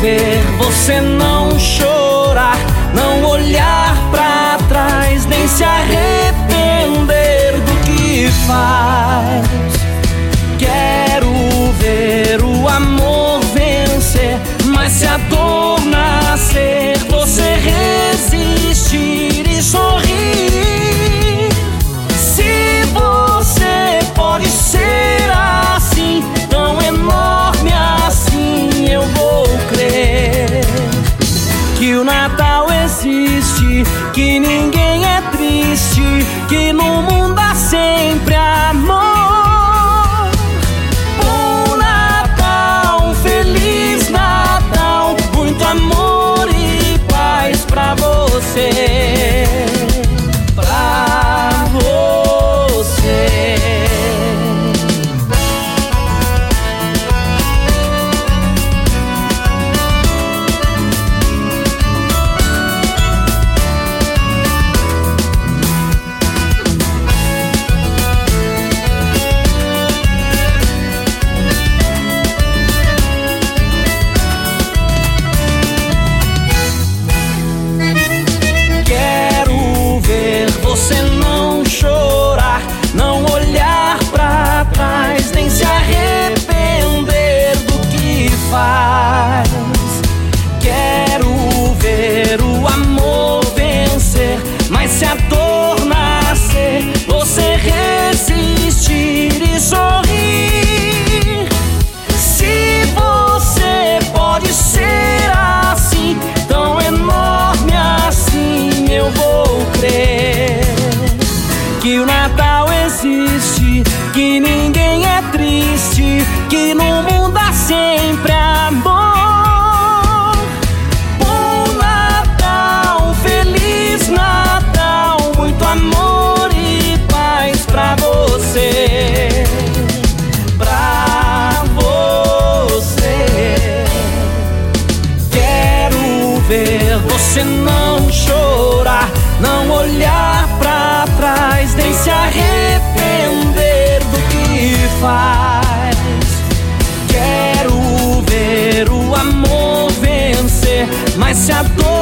ver você não chorar, não olhar para trás, nem se arrepender do que faz. Que ninguém é triste, que no se a dor nascer, você resistir e sorrir. Se você pode ser assim, tão enorme assim, eu vou crer que o Natal existe, que ninguém é triste, que no mundo há sempre você não chorar, não olhar pra trás, nem se arrepender do que faz. Quero ver o amor vencer, mas se a dor